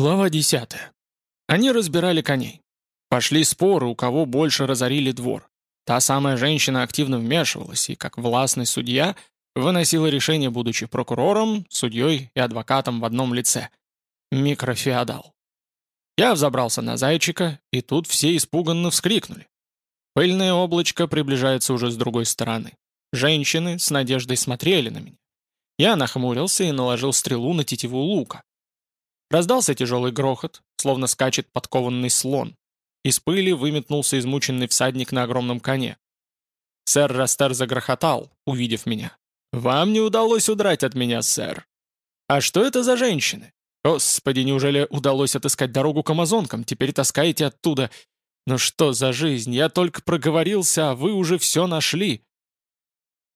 Глава 10. Они разбирали коней. Пошли споры, у кого больше разорили двор. Та самая женщина активно вмешивалась и, как властный судья, выносила решение, будучи прокурором, судьей и адвокатом в одном лице. Микрофеодал. Я взобрался на зайчика, и тут все испуганно вскрикнули. Пыльное облачко приближается уже с другой стороны. Женщины с надеждой смотрели на меня. Я нахмурился и наложил стрелу на тетиву лука. Раздался тяжелый грохот, словно скачет подкованный слон. Из пыли выметнулся измученный всадник на огромном коне. Сэр Растер загрохотал, увидев меня. «Вам не удалось удрать от меня, сэр. А что это за женщины? Господи, неужели удалось отыскать дорогу к амазонкам? Теперь таскаете оттуда. Ну что за жизнь? Я только проговорился, а вы уже все нашли».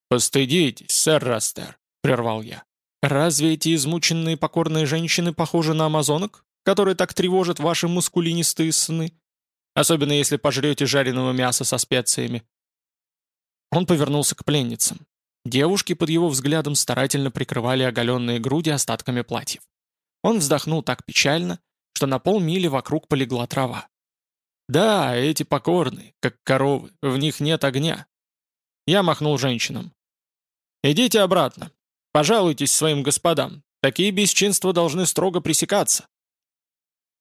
«Постыдитесь, сэр Растер», — прервал я. Разве эти измученные покорные женщины похожи на амазонок, которые так тревожат ваши мускулинистые сны? Особенно если пожрете жареного мяса со специями. Он повернулся к пленницам. Девушки под его взглядом старательно прикрывали оголенные груди остатками платьев. Он вздохнул так печально, что на полмили вокруг полегла трава. «Да, эти покорные, как коровы, в них нет огня». Я махнул женщинам. «Идите обратно, Пожалуйтесь своим господам. Такие бесчинства должны строго пресекаться.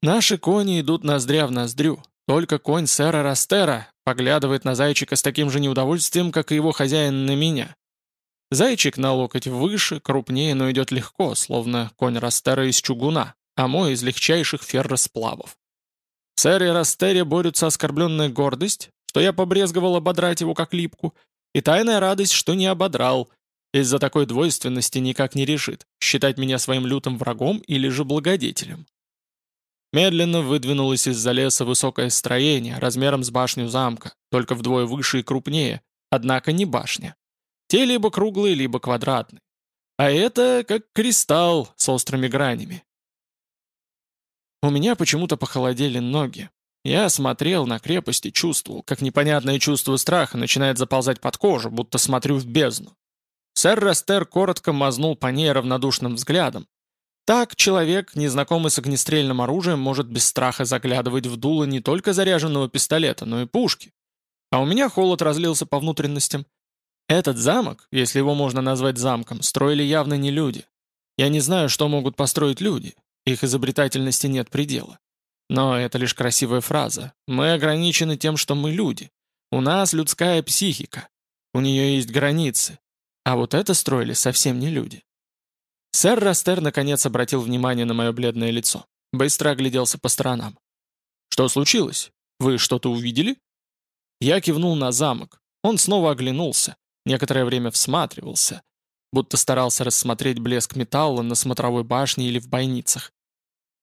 Наши кони идут ноздря в ноздрю. Только конь сэра Растера поглядывает на зайчика с таким же неудовольствием, как и его хозяин на меня. Зайчик на локоть выше, крупнее, но идет легко, словно конь Растера из чугуна, а мой из легчайших ферросплавов. В сэре Растере борются оскорбленная гордость, что я побрезговал ободрать его как липку, и тайная радость, что не ободрал — из-за такой двойственности никак не решит, считать меня своим лютым врагом или же благодетелем. Медленно выдвинулось из-за леса высокое строение, размером с башню замка, только вдвое выше и крупнее, однако не башня. Те либо круглые, либо квадратные. А это как кристалл с острыми гранями. У меня почему-то похолодели ноги. Я смотрел на крепость и чувствовал, как непонятное чувство страха начинает заползать под кожу, будто смотрю в бездну. Сэр Растер коротко мазнул по ней равнодушным взглядом. Так человек, незнакомый с огнестрельным оружием, может без страха заглядывать в дуло не только заряженного пистолета, но и пушки. А у меня холод разлился по внутренностям. Этот замок, если его можно назвать замком, строили явно не люди. Я не знаю, что могут построить люди. Их изобретательности нет предела. Но это лишь красивая фраза. Мы ограничены тем, что мы люди. У нас людская психика. У нее есть границы. А вот это строили совсем не люди. Сэр Растер наконец обратил внимание на мое бледное лицо. Быстро огляделся по сторонам. «Что случилось? Вы что-то увидели?» Я кивнул на замок. Он снова оглянулся, некоторое время всматривался, будто старался рассмотреть блеск металла на смотровой башне или в бойницах.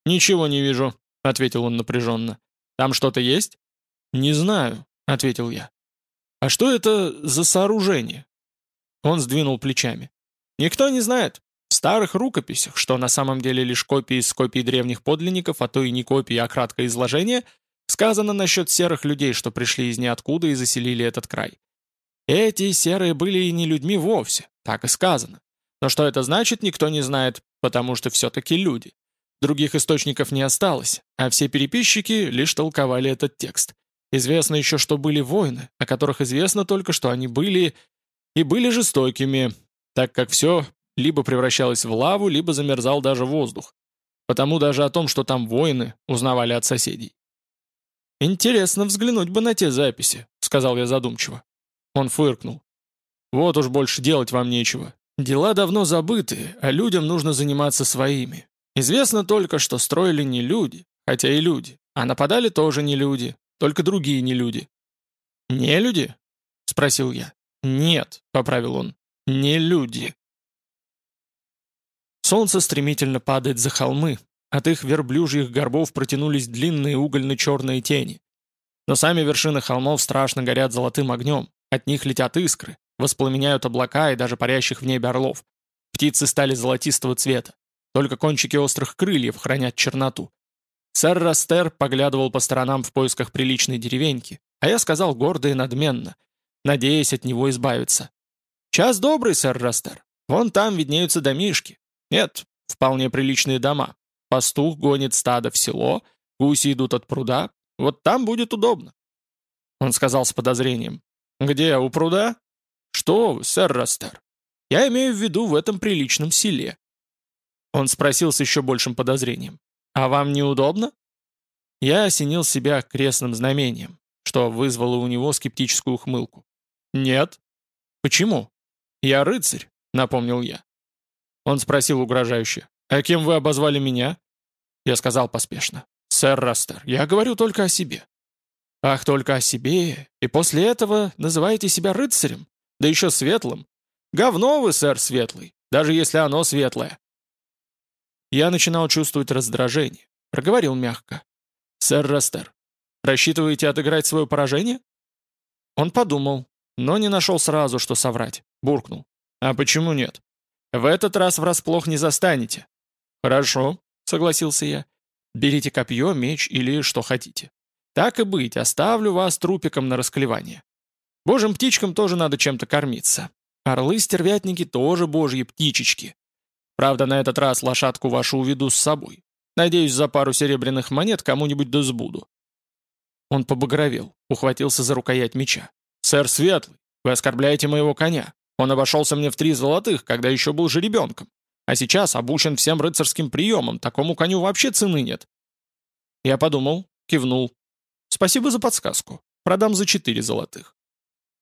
«Ничего не вижу», — ответил он напряженно. «Там что-то есть?» «Не знаю», — ответил я. «А что это за сооружение? Он сдвинул плечами. «Никто не знает. В старых рукописях, что на самом деле лишь копии из копий древних подлинников, а то и не копии, а краткое изложение, сказано насчет серых людей, что пришли из ниоткуда и заселили этот край. Эти серые были и не людьми вовсе, так и сказано. Но что это значит, никто не знает, потому что все-таки люди. Других источников не осталось, а все переписчики лишь толковали этот текст. Известно еще, что были войны, о которых известно только, что они были и были жестокими, так как все либо превращалось в лаву, либо замерзал даже воздух. Потому даже о том, что там воины, узнавали от соседей. «Интересно взглянуть бы на те записи», — сказал я задумчиво. Он фыркнул. «Вот уж больше делать вам нечего. Дела давно забыты, а людям нужно заниматься своими. Известно только, что строили не люди, хотя и люди, а нападали тоже не люди, только другие не люди». «Не люди?» — спросил я. «Нет», — поправил он, — «не люди». Солнце стремительно падает за холмы, от их верблюжьих горбов протянулись длинные угольно-черные тени. Но сами вершины холмов страшно горят золотым огнем, от них летят искры, воспламеняют облака и даже парящих в небе орлов. Птицы стали золотистого цвета, только кончики острых крыльев хранят черноту. Сэр Растер поглядывал по сторонам в поисках приличной деревеньки, а я сказал гордо и надменно — надеясь от него избавиться. «Час добрый, сэр Растер. Вон там виднеются домишки. Нет, вполне приличные дома. Пастух гонит стадо в село, гуси идут от пруда. Вот там будет удобно. Он сказал с подозрением. «Где, у пруда?» «Что вы, сэр Растер? Я имею в виду в этом приличном селе». Он спросил с еще большим подозрением. «А вам неудобно?» Я осенил себя крестным знамением, что вызвало у него скептическую ухмылку. «Нет». «Почему?» «Я рыцарь», — напомнил я. Он спросил угрожающе. «А кем вы обозвали меня?» Я сказал поспешно. «Сэр Растер, я говорю только о себе». «Ах, только о себе? И после этого называете себя рыцарем? Да еще светлым? Говно вы, сэр, светлый, даже если оно светлое». Я начинал чувствовать раздражение. Проговорил мягко. «Сэр Растер, рассчитываете отыграть свое поражение?» Он подумал, но не нашел сразу, что соврать. Буркнул. «А почему нет? В этот раз врасплох не застанете». «Хорошо», — согласился я. «Берите копье, меч или что хотите. Так и быть, оставлю вас трупиком на расклевание. Божьим птичкам тоже надо чем-то кормиться. Орлы-стервятники тоже божьи птичечки. Правда, на этот раз лошадку вашу уведу с собой. Надеюсь, за пару серебряных монет кому-нибудь дозбуду». Он побагровел, ухватился за рукоять меча. «Сэр Светлый, вы оскорбляете моего коня. Он обошелся мне в три золотых, когда еще был жеребенком. А сейчас обучен всем рыцарским приемам, такому коню вообще цены нет». Я подумал, кивнул. «Спасибо за подсказку. Продам за четыре золотых.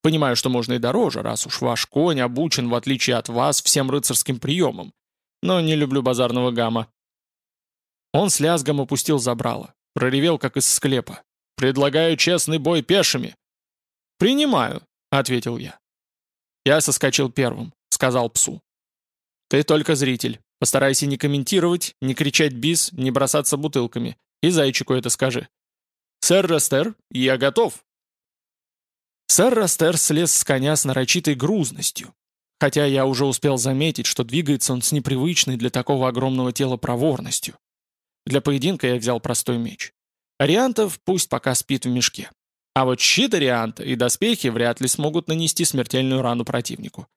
Понимаю, что можно и дороже, раз уж ваш конь обучен, в отличие от вас, всем рыцарским приемам. Но не люблю базарного гамма». Он с лязгом опустил забрало, проревел, как из склепа. «Предлагаю честный бой пешими». «Принимаю», — ответил я. Я соскочил первым, сказал псу. «Ты только зритель. Постарайся не комментировать, не кричать бис, не бросаться бутылками. И зайчику это скажи». «Сэр Растер, я готов». Сэр Растер слез с коня с нарочитой грузностью, хотя я уже успел заметить, что двигается он с непривычной для такого огромного тела проворностью. Для поединка я взял простой меч. Ариантов пусть пока спит в мешке. А вот щит Арианта и доспехи вряд ли смогут нанести смертельную рану противнику.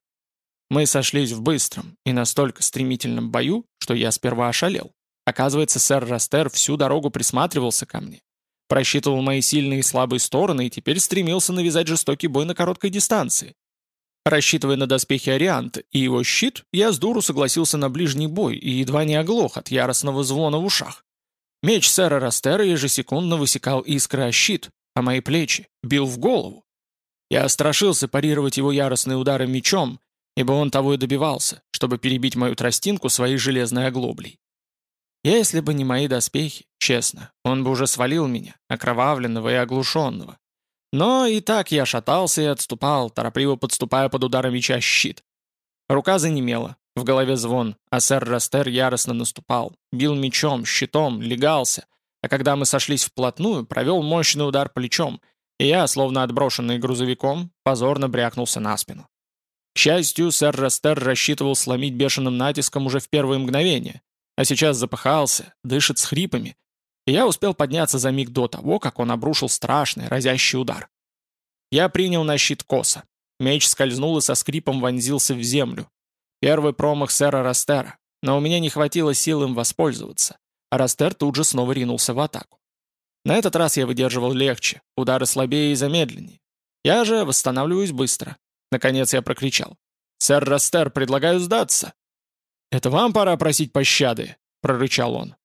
Мы сошлись в быстром и настолько стремительном бою, что я сперва ошалел. Оказывается, сэр Растер всю дорогу присматривался ко мне. Просчитывал мои сильные и слабые стороны и теперь стремился навязать жестокий бой на короткой дистанции. Рассчитывая на доспехи Арианта и его щит, я с дуру согласился на ближний бой и едва не оглох от яростного звона в ушах. Меч сэра Растера ежесекундно высекал искры о щит, а мои плечи, бил в голову. Я страшился парировать его яростные удары мечом, ибо он того и добивался, чтобы перебить мою тростинку своей железной оглоблей. Если бы не мои доспехи, честно, он бы уже свалил меня, окровавленного и оглушенного. Но и так я шатался и отступал, торопливо подступая под ударом меча щит. Рука занемела, в голове звон, а сэр Растер яростно наступал, бил мечом, щитом, легался, а когда мы сошлись вплотную, провел мощный удар плечом, и я, словно отброшенный грузовиком, позорно брякнулся на спину. К счастью, сэр Растер рассчитывал сломить бешеным натиском уже в первые мгновения, а сейчас запыхался, дышит с хрипами, и я успел подняться за миг до того, как он обрушил страшный, разящий удар. Я принял на щит коса. Меч скользнул и со скрипом вонзился в землю. Первый промах сэра Растера, но у меня не хватило сил им воспользоваться, а Растер тут же снова ринулся в атаку. На этот раз я выдерживал легче, удары слабее и замедленнее. Я же восстанавливаюсь быстро. Наконец я прокричал. «Сэр Растер, предлагаю сдаться!» «Это вам пора просить пощады!» — прорычал он.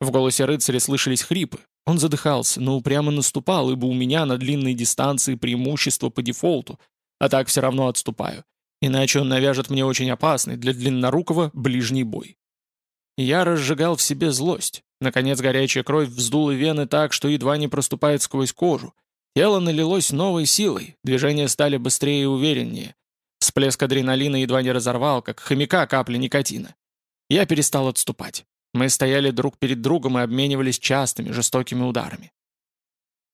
В голосе рыцаря слышались хрипы. Он задыхался, но упрямо наступал, ибо у меня на длинной дистанции преимущество по дефолту, а так все равно отступаю. Иначе он навяжет мне очень опасный для длиннорукого ближний бой. Я разжигал в себе злость. Наконец горячая кровь вздула вены так, что едва не проступает сквозь кожу. Тело налилось новой силой, движения стали быстрее и увереннее. Всплеск адреналина едва не разорвал, как хомяка капли никотина. Я перестал отступать. Мы стояли друг перед другом и обменивались частыми, жестокими ударами.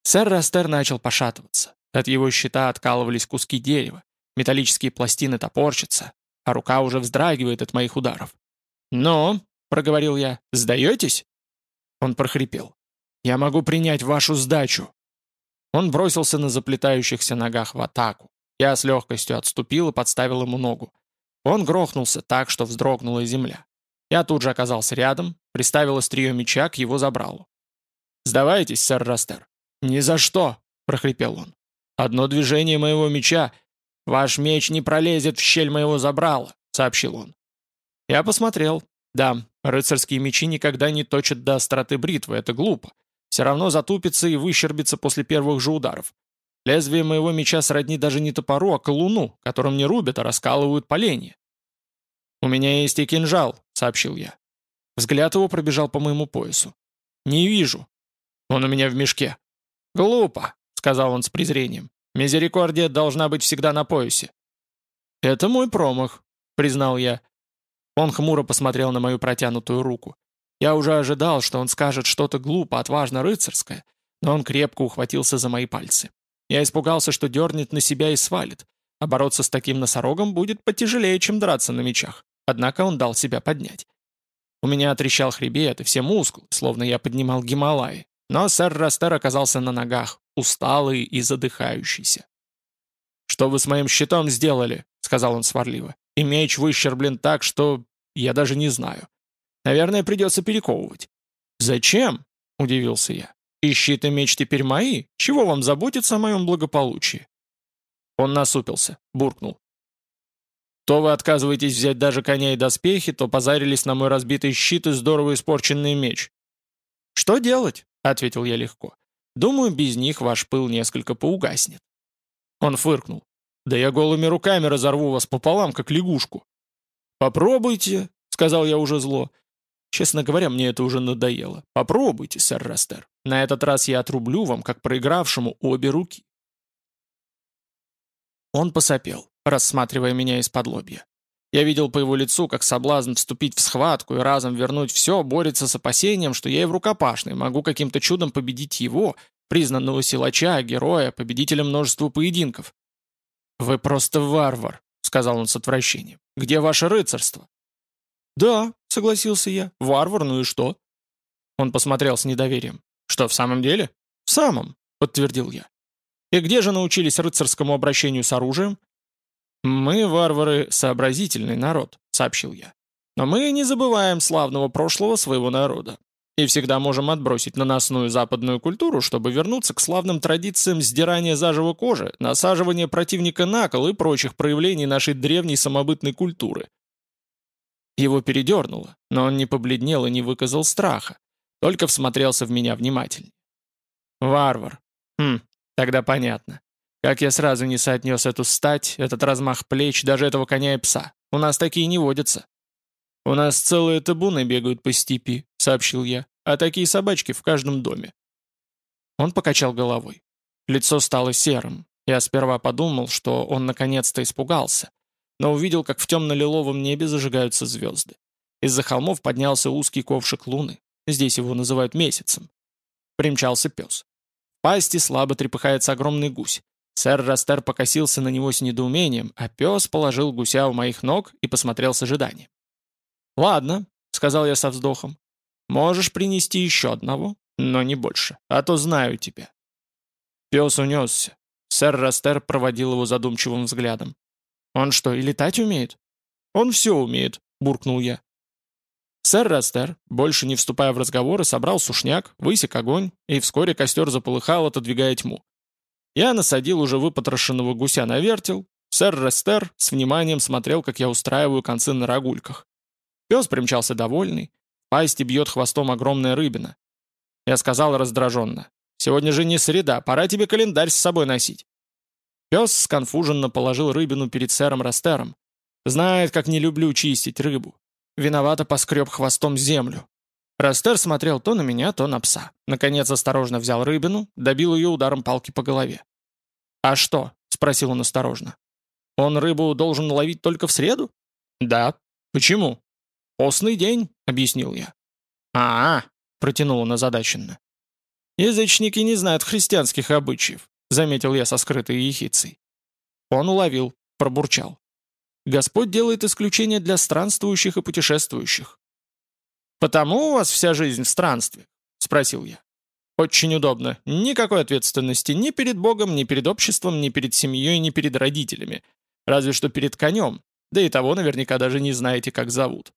Сэр Растер начал пошатываться. От его щита откалывались куски дерева, металлические пластины топорщатся, а рука уже вздрагивает от моих ударов. «Но», — проговорил я, — «сдаетесь?» Он прохрипел. «Я могу принять вашу сдачу». Он бросился на заплетающихся ногах в атаку. Я с легкостью отступил и подставил ему ногу. Он грохнулся так, что вздрогнула земля. Я тут же оказался рядом, приставил острие меча к его забралу. «Сдавайтесь, сэр Растер». «Ни за что!» — прохрипел он. «Одно движение моего меча. Ваш меч не пролезет в щель моего забрала», — сообщил он. Я посмотрел. Да, рыцарские мечи никогда не точат до остроты бритвы, это глупо. Все равно затупится и выщербится после первых же ударов. Лезвие моего меча сродни даже не топору, а колуну, которым не рубят, а раскалывают поленья. «У меня есть и кинжал», — сообщил я. Взгляд его пробежал по моему поясу. «Не вижу. Он у меня в мешке». «Глупо», — сказал он с презрением. «Мизерикордия должна быть всегда на поясе». «Это мой промах», — признал я. Он хмуро посмотрел на мою протянутую руку. Я уже ожидал, что он скажет что-то глупо, отважно рыцарское, но он крепко ухватился за мои пальцы. Я испугался, что дернет на себя и свалит, а бороться с таким носорогом будет потяжелее, чем драться на мечах. Однако он дал себя поднять. У меня отрещал хребет и все мускулы, словно я поднимал Гималаи. Но сэр Растер оказался на ногах, усталый и задыхающийся. «Что вы с моим щитом сделали?» — сказал он сварливо. «И меч выщерблен так, что... я даже не знаю. Наверное, придется перековывать». «Зачем?» — удивился я. «И щит и меч теперь мои? Чего вам заботиться о моем благополучии?» Он насупился, буркнул. То вы отказываетесь взять даже коня и доспехи, то позарились на мой разбитый щит и здорово испорченный меч. «Что делать?» — ответил я легко. «Думаю, без них ваш пыл несколько поугаснет». Он фыркнул. «Да я голыми руками разорву вас пополам, как лягушку». «Попробуйте», — сказал я уже зло. Честно говоря, мне это уже надоело. «Попробуйте, сэр Растер. На этот раз я отрублю вам, как проигравшему, обе руки». Он посопел, рассматривая меня из-под лобья. Я видел по его лицу, как соблазн вступить в схватку и разом вернуть все борется с опасением, что я и в рукопашной могу каким-то чудом победить его, признанного силача, героя, победителя множества поединков. «Вы просто варвар», — сказал он с отвращением. «Где ваше рыцарство?» «Да», — согласился я, — «варвар, ну и что?» Он посмотрел с недоверием. «Что, в самом деле?» «В самом», — подтвердил я. И где же научились рыцарскому обращению с оружием? «Мы, варвары, сообразительный народ», — сообщил я. «Но мы не забываем славного прошлого своего народа. И всегда можем отбросить наносную западную культуру, чтобы вернуться к славным традициям сдирания заживо кожи, насаживания противника на кол и прочих проявлений нашей древней самобытной культуры». Его передернуло, но он не побледнел и не выказал страха, только всмотрелся в меня внимательнее. «Варвар. Хм, Тогда понятно. Как я сразу не соотнес эту стать, этот размах плеч, даже этого коня и пса. У нас такие не водятся. «У нас целые табуны бегают по степи», — сообщил я, «а такие собачки в каждом доме». Он покачал головой. Лицо стало серым. Я сперва подумал, что он наконец-то испугался, но увидел, как в темно-лиловом небе зажигаются звезды. Из-за холмов поднялся узкий ковшик луны. Здесь его называют месяцем. Примчался пес пасти слабо трепыхается огромный гусь. Сэр Растер покосился на него с недоумением, а пес положил гуся у моих ног и посмотрел с ожиданием. «Ладно», — сказал я со вздохом, — «можешь принести еще одного, но не больше, а то знаю тебя». Пес унесся. Сэр Растер проводил его задумчивым взглядом. «Он что, и летать умеет?» «Он все умеет», — буркнул я. Сэр Растер, больше не вступая в разговоры, собрал сушняк, высек огонь, и вскоре костер заполыхал, отодвигая тьму. Я насадил уже выпотрошенного гуся на вертел. Сэр Растер с вниманием смотрел, как я устраиваю концы на рогульках. Пес примчался довольный. Пасти бьет хвостом огромная рыбина. Я сказал раздраженно. «Сегодня же не среда, пора тебе календарь с собой носить». Пес сконфуженно положил рыбину перед сэром Растером. Знает, как не люблю чистить рыбу. Виновато поскреб хвостом землю. Растер смотрел то на меня, то на пса. Наконец осторожно взял рыбину, добил ее ударом палки по голове. «А что?» — спросил он осторожно. «Он рыбу должен ловить только в среду?» «Да». «Почему?» «Постный день», — объяснил я. «А-а», — протянул он озадаченно. «Язычники не знают христианских обычаев», — заметил я со скрытой ехицей. Он уловил, пробурчал. Господь делает исключение для странствующих и путешествующих. «Потому у вас вся жизнь в странстве?» — спросил я. «Очень удобно. Никакой ответственности ни перед Богом, ни перед обществом, ни перед семьей, ни перед родителями. Разве что перед конем. Да и того наверняка даже не знаете, как зовут.